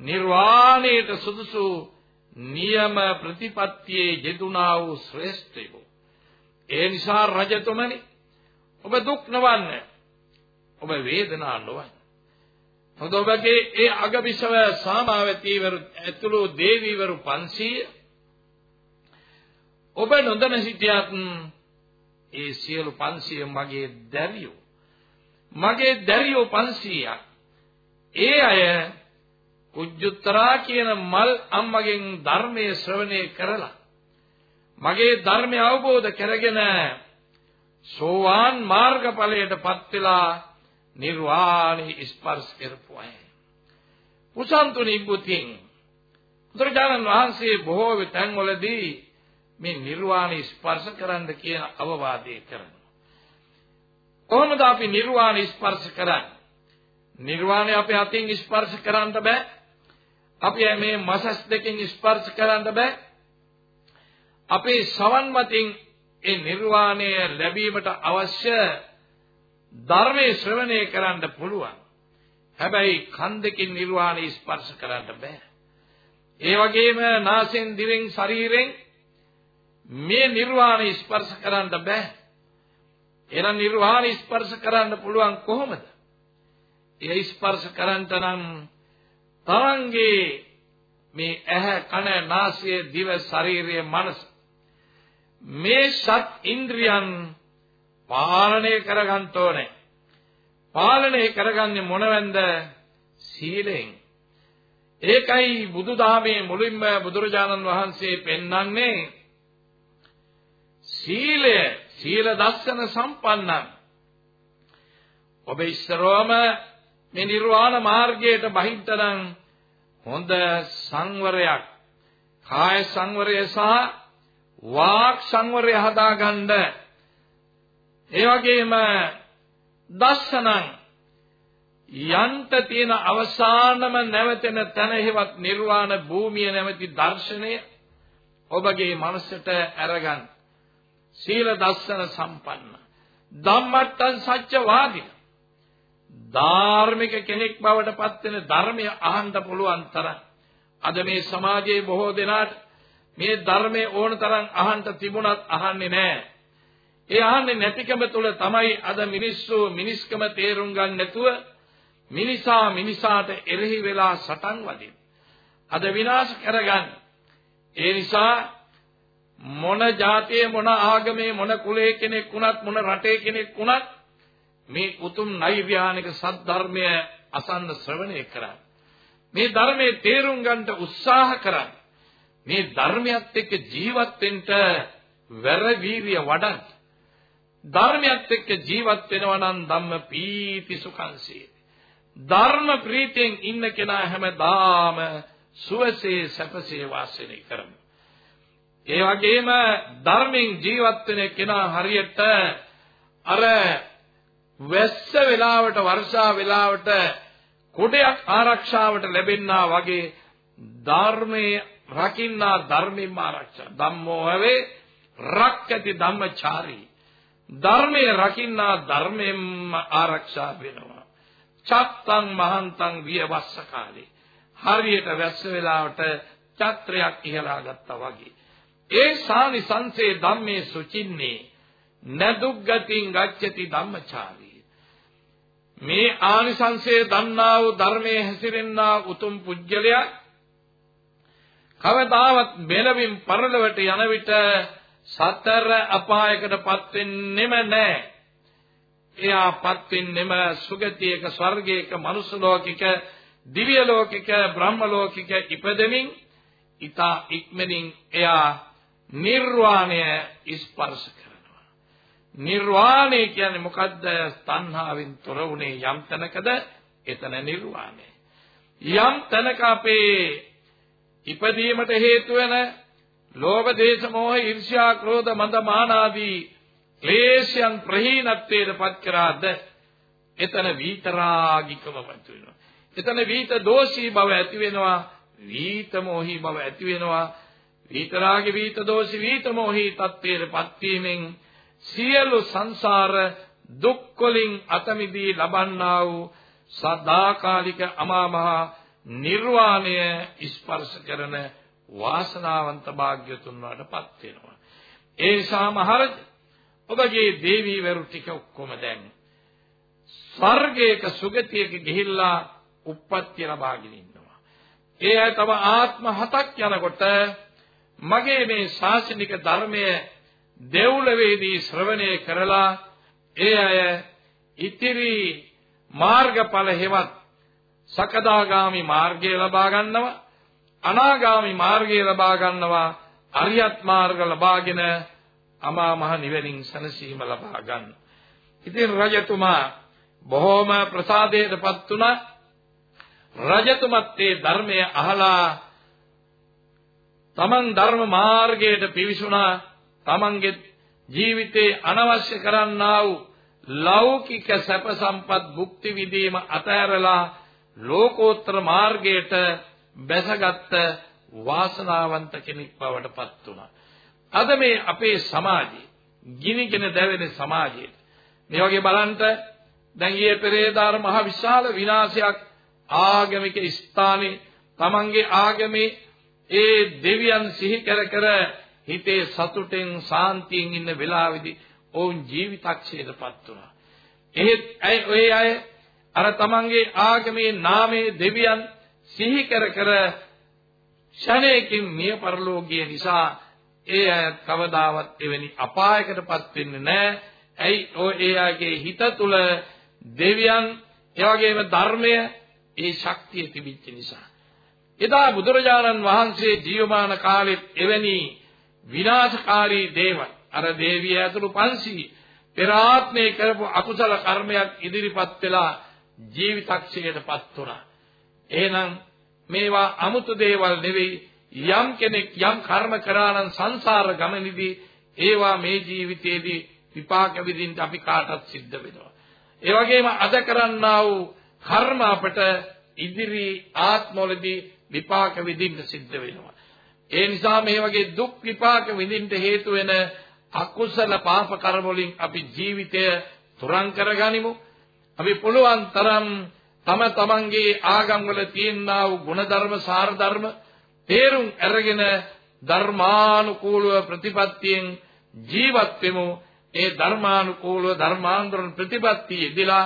නිර්වාණයට සුදුසු නියම ප්‍රතිපත්තියේ යෙදුනා වූ ශ්‍රේෂ්ඨයෝ. ඒ නිසා රජතුමනි ඔබ දුක් නොවන්න. ඔබ වේදනා නොවන්න. මොකද ඔබගේ ඒ අගබිසව සාමාවතීවරු ඇතුළු දේවීවරු 500 ඔබ නොදැන සිටියත් ඒ සියලු 500 මගේ දැරියෝ මගේ දැරියෝ 500ක් ඒ අය කුජුත්තරා කියන මල් අම්මගෙන් ධර්මයේ ශ්‍රවණය කරලා මගේ ධර්මය අවබෝධ කරගෙන සෝවාන් මාර්ගඵලයටපත් වෙලා නිර්වාණය ස්පර්ශ කරපු අය. පුසන්තු නිබ්බුතින් බුදුරජාණන් වහන්සේ බොහෝ තැන්වලදී මේ නිර්වාණය ස්පර්ශ කරන්න කියන අවවාදය කරනවා. කොහොමද අපි නිර්වාණය ස්පර්ශ කරන්නේ? නිර්වාණය අපේ අතින් ස්පර්ශ කරන්න බෑ. අපි මේ මසස් දෙකෙන් ස්පර්ශ කරන්න බෑ. අපේ සවන් මතින් ඒ නිර්වාණය ලැබීමට අවශ්‍ය ධර්මයේ ශ්‍රවණය කරන්න පුළුවන්. හැබැයි කන් දෙකින් නිර්වාණය ස්පර්ශ කරන්න බෑ. ඒ වගේම නාසෙන් දිවෙන් ශරීරෙන් මේ නිර්වාණය ස්පර්ශ කරන්න බෑ. එහෙනම් නිර්වාණය ස්පර්ශ කරන්න පුළුවන් කොහොමද? ඒ ස්පර්ශ කරන්නට නම් තරංගේ මේ ඇහැ කන නාසය දිව ශරීරය මනස මේ සත් ඉන්ද්‍රියන් පාලනය කරගන්න ඕනේ. පාලනය කරගන්නේ මොනවැන්ද? සීලෙන්. ඒකයි බුදුදහමේ මුලින්ම බුදුරජාණන් වහන්සේ පෙන්වන්නේ සීලය සීල දස්සන සම්පන්නන්. ඔබ ඉස්සරවම මේ නිර්වාණ මාර්ගයට බහින්තරන් හොඳ සංවරයක්. කාය සංවරය සහ වාක් සංවරය හදාගන්න. ඒ වගේම දස්සනං යන්ත තියෙන අවසානම නැවතෙන තැන හේවත් නිර්වාණ භූමිය නැමැති දර්ශනය ඔබගේ මනසට අරගන්න. සීල දස්සන සම්පන්න ධම්මට්ටං සත්‍යවාදී ධාර්මික කෙනෙක් බවට පත් වෙන ධර්මය අහන්න පුළුවන් තරම් අද මේ සමාජයේ බොහෝ දෙනාට මේ ධර්මයේ ඕන තරම් අහන්න තිබුණත් අහන්නේ නැහැ ඒ අහන්නේ නැතිකම තුළ තමයි අද මිනිස්සු මිනිස්කම තේරුම් ගන්න නැතුව මිනිසා මිනිසාට එරෙහි වෙලා සටන් වදින. අද විනාශ කරගන්න. ඒ නිසා මොන જાතියේ මොන ආගමේ මොන කුලයේ කෙනෙක් වුණත් මොන රටේ කෙනෙක් වුණත් මේ උතුම් නෛර්යානික සද්ධර්මය අසන්න ශ්‍රවණය කරන්න. මේ ධර්මයේ තේරුම් ගන්නට උත්සාහ කරන්න. මේ ධර්මයත් එක්ක ජීවත් වෙන්න වැර වීරිය වඩන්න. ධර්මයත් එක්ක ජීවත් වෙනවා නම් ධම්ම පීති සුඛංසේ. ධර්ම ප්‍රීතියෙන් ඉන්න කෙනා හැමදාම සුවසේ සැපසේ වාසය කරමු. ඒ වගේම ධර්මයෙන් ජීවත් වෙන කෙනා හරියට අර වැස්ස වෙලාවට වර්ෂා වෙලාවට කුඩයක් ආරක්ෂාවට ලැබෙන්නා වගේ ධර්මයේ රකින්නා ධර්මයෙන් ආරක්ෂා. ධම්මෝ හවේ රක්කති ධම්මචාරී. ධර්මයේ රකින්නා ධර්මයෙන් ආරක්ෂා වෙනවා. චත්තං මහන්තං වියවස්ස කාලේ හරියට වැස්ස වෙලාවට චත්‍රයක් ඉහලා ගත්තා වගේ. ඒ සානිසංසේ ධම්මේ සුචින්නේ නදුග්ගතින් ගච්ඡති ධම්මචාරී මේ ආනිසංසය දන්නා වූ ධර්මයේ හැසිරෙන්නා උතුම් පුජ්‍යලයා කවදාවත් මෙලවින් පරලොවට යන විට සතර අපායකටපත් වෙන්නෙම නැහැ. එයාපත් වෙන්නෙම සුගතියක ස්වර්ගයක මනුස්ස ලෝකික දිව්‍ය ලෝකික බ්‍රහ්ම ලෝකික ඉපදෙමින් ඊතා ඉක්මනින් එයා නිර්වාණය ස්පර්ශ කරනවා. නිර්වාණය කියන්නේ මොකද්ද? තණ්හාවෙන් තොර වුණේ යම් තැනකද එතන නිර්වාණය. යම් තැනක අපේ ඉපදීමට හේතු වෙන ලෝභ දේශ මොහ ඊර්ෂ්‍යා ක්‍රෝධ මද මාන ආදී ක්ලේශයන් ප්‍රහීනත්වයට පත් කරාද එතන විතරාගිකම පත් වෙනවා එතන විත දෝෂී බව ඇති වෙනවා විත මොහි බව ඇති වෙනවා විතරාගේ විත දෝෂී විත මොහි තත්ත්වයට පත් වීමෙන් සියලු සංසාර දුක් වලින් අත මිදී ලබන්නා වූ සදාකාලික අමා මහ නිර්වාණය ස්පර්ශ කරන වාසනාවන්ත භාග්‍යතුන් වඩපත් වෙනවා. ඒ නිසා මහරජ ඔබගේ දේවීවරු ටික ඔක්කොම දැන් ස්වර්ගයක සුගතියක ගිහිල්ලා උප්පත්ති ලබාගෙන ඉන්නවා. ඒ අය තම ආත්ම හතක් යනකොට මගේ මේ ශාසනික ධර්මය දෙව්ලොවේදී ශ්‍රවණය කරලා ඒ අය ඉතිරි මාර්ගඵල හෙවත් සකදාගාමි මාර්ගය ලබා ගන්නවා අනාගාමි මාර්ගය ලබා ගන්නවා අරියත් මාර්ග ලබාගෙන අමා මහ නිවනින් සනසීම ලබා ගන්න. ඉතින් රජතුමා බොහොම ප්‍රසාදයටපත් වුණා. රජතුමත් ඒ ධර්මය අහලා තමන් ධර්ම මාර්ගයට පිවිසුණා. තමන්ගේ ජීවිතේ අනවශ්‍ය කරන්නා වූ ලෞකික සැප සම්පත් භුක්ති විඳීම අතහැරලා ලෝකෝත්තර මාර්ගයට බැසගත් වාසනාවන්ත කෙනෙක් බවට පත් වුණා. අද මේ අපේ සමාජයේ ගිනිගෙන දැවෙන සමාජයේ මේ වගේ බලන්න දැන් ඊයේ පෙරේදාර මහ විශාල විනාශයක් ආගමික ස්ථානයේ තමන්ගේ ආගමේ ඒ දෙවියන් සිහි කර කර හිතේ සතුටෙන් සාන්තියෙන් ඉන්න වෙලාවේදී ඔවුන් ජීවිතක්ෂේදපත් වුණා. එහෙත් ඔය අය අර තමන්ගේ ආගමේ නාමයේ දෙවියන් සිහි කර කර ෂණයකින් මිය පරලෝකීය නිසා ඒ අය කවදාවත් එවැනි අපායකටපත් වෙන්නේ නැහැ. ඇයි ඔය ඒ අයගේ හිත තුල දෙවියන් එවැගේම ධර්මය ඒ ශක්තිය තිබිච්ච නිසා. එදා බුදුරජාණන් වහන්සේ ජීවමාන කාලෙත් එවැනි විනාශකාරී දේවල් අර දේවිය ඇතුළු 500 පෙර ආත්මේ කරපු අකුසල කර්මයක් ඉදිරිපත් වෙලා ජීවිතක්ෂයටපත් වුණා. එහෙනම් මේවා 아무තු දේවල් නෙවෙයි යම් කෙනෙක් යම් කර්ම කරා නම් සංසාර ගමනේදී ඒවා මේ ජීවිතයේදී විපාක විඳින්න අපි කාටත් සිද්ධ වෙනවා. ඒ වගේම අද කරන්නා වූ කර්ම අපට ඉදිරි ආත්මවලදී විපාක විඳින්න සිද්ධ වෙනවා. ඒ නිසා මේ වගේ දුක් විපාක විඳින්න හේතු වෙන අකුසල පාප කර්ම වලින් අපි ජීවිතය තුරන් කරගනිමු. අපි පුළුවන් තරම් තම තමන්ගේ ආගම් වල තියෙනා වූ ಗುಣධර්ම සාර ධර්ම තේරුම් අරගෙන ධර්මානුකූලව ප්‍රතිපත්තියෙන් ජීවත් වෙමු ඒ ධර්මානුකූලව ධර්මාන්තරණ ප්‍රතිපත්තිය ඉදලා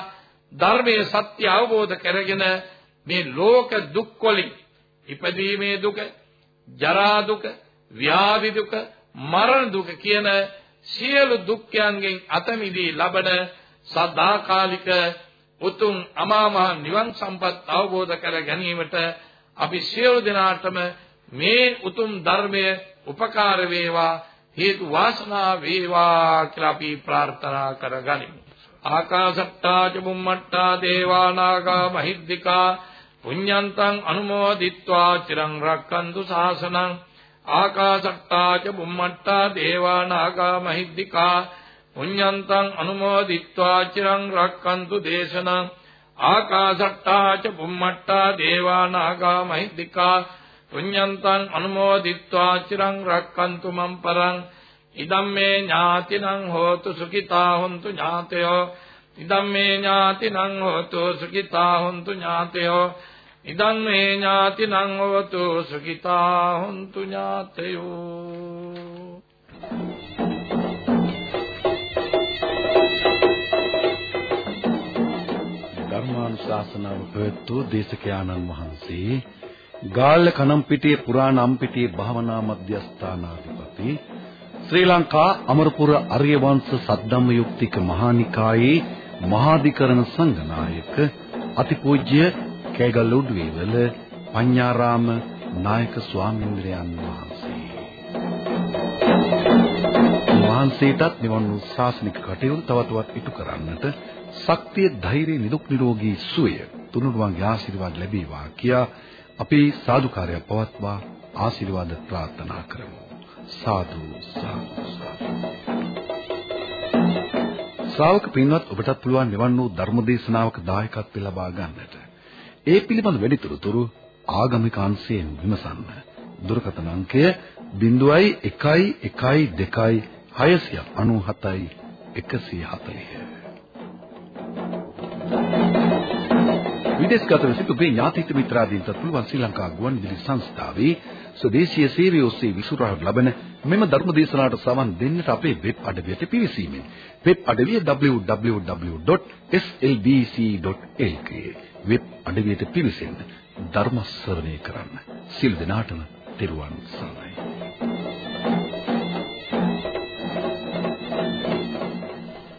ධර්මයේ සත්‍ය අවබෝධ කරගෙන මේ ලෝක දුක් වලින් ඉපදීමේ දුක ජරා දුක ව්‍යාධි දුක මරණ දුක කියන සියලු දුක්ඛයන්ගෙන් අත මිදී ලබන සදාකාලික උතුම් අමා මහ නිවන් සම්පත් අවබෝධ කර ගැනීමට අපි සියලු දෙනාටම මේ උතුම් ධර්මය උපකාර වේවා හේතු වාසනා වේවා කියලා අපි ප්‍රාර්ථනා කරගනිමු. ආකාශට්ටා ච බුම්මට්ටා දේවා නාග මහිද්దికා පුඤ්ඤන්තං අනුමෝදිත්වා චිරං රක්칸තු ශාසනං ආකාශට්ටා ච බුම්මට්ටා දේවා නාග මහිද්దికා පුඤ්ඤන්තං අනුමෝදිත්වා චිරං රක්칸තු දේශනං ආකාශට්ටා ච බුම්මට්ටා දේවා නාග මහිද්దికා පුඤ්ඤන්තං අනුමෝදිත්වා චිරං රක්칸තු මම් පරං ඉදම්මේ ඥාතිනං හෝතු සුඛිතා හොන්තු ඥාතයෝ ඉදම්මේ ඥාතිනං හෝතු සුඛිතා හොන්තු ඥාතයෝ ඉදම් මේ ඥාතිනං හෝතු සුඛිතා හොන්තු ඥාතයෝ ධර්මානුශාසනාව ප්‍රවතු දේශකයාණන් වහන්සේ ගාල්ල කනම්පිටියේ පුරාණ අම්පිටියේ භාවනා මධ්‍යස්ථානාධිපති ශ්‍රී ලංකා අමරපුර අරිය වංශ සද්ධම්ම යුක්තික මහානිකායේ මහාධිකරණ සංඝනායක අතිපූජ්‍ය කේගල් උඩුවේවල පඤ්ඤාරාම නායක ස්වාමීන්ද්‍රයන් වහන්සේ වහන්සේටත් නිවන් වූ ශාසනික කටයුතු තවතවත් ඉටු කරන්නට ශක්තිය ධෛර්යය නිදුක් නිරෝගී සුවය තුනුරුවන්ගේ ආශිර්වාද ලැබේවා කියා අපි සාදුකාරය පවත්වා ආශිර්වාද ප්‍රාර්ථනා කරමු සාදු සාදු ශ්‍රාවක පින්වත් ඔබටත් පුළුවන් නිවන් වූ ධර්මදේශනාවක දායකත්වය ලබා ගන්නට. ඒ පිළිබඳ වැඩිතුරු ආගමික අංශයෙන් විමසන්න. දුරකථන අංකය 0112 697යි 140. විදේශගත සිට ඔබේ ඥාතිත මිත්‍රාදීන්ට පුළුවන් ශ්‍රී ලංකා ගුවන්විදුලි සංස්ථාවේ ස්වදේශීය සේවය ඔස්සේ විසුරාට ලබන මෙම ධර්ම දේශනාවට සවන් දෙන්නට අපේ වෙබ් අඩවියට පිවිසීමෙන් වෙබ් අඩවිය www.slbc.lk වෙබ් අඩවියට පිවිසෙන්න ධර්ම ශ්‍රවණය කරන්න. සිල් දිනාටම තෙරුවන් සරණයි.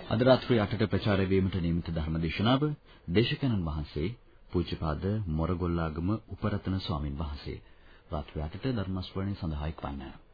අද රාත්‍රියේ 8ට ප්‍රචාර වීමට නියමිත ධර්ම දේශනාව දේශකයන්න් වහන්සේ පූජ්‍යපාද මොරගොල්ලාගම උපරතන ස්වාමින් වහන්සේ. රාත්‍රී 8ට ධර්ම ශ්‍රවණය සඳහා එක්වන්න.